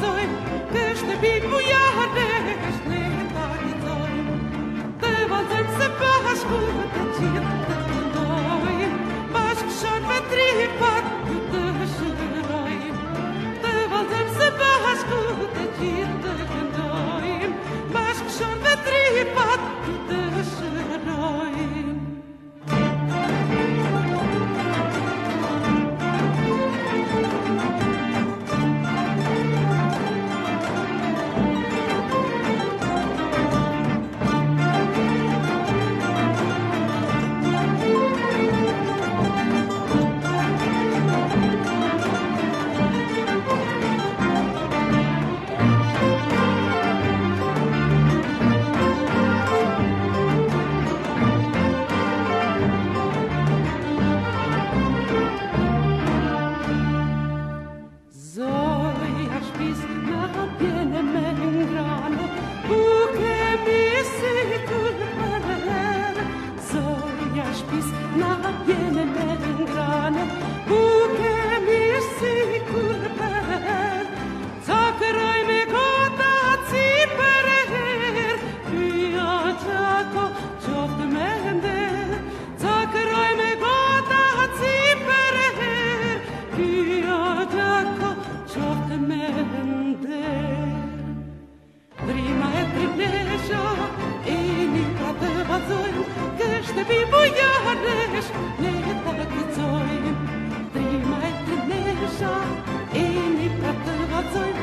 זוין, דשט ביג בויה 비부야 하르데쉬 네야 파게초임 드리마이 드네샤 에니 파케라츠임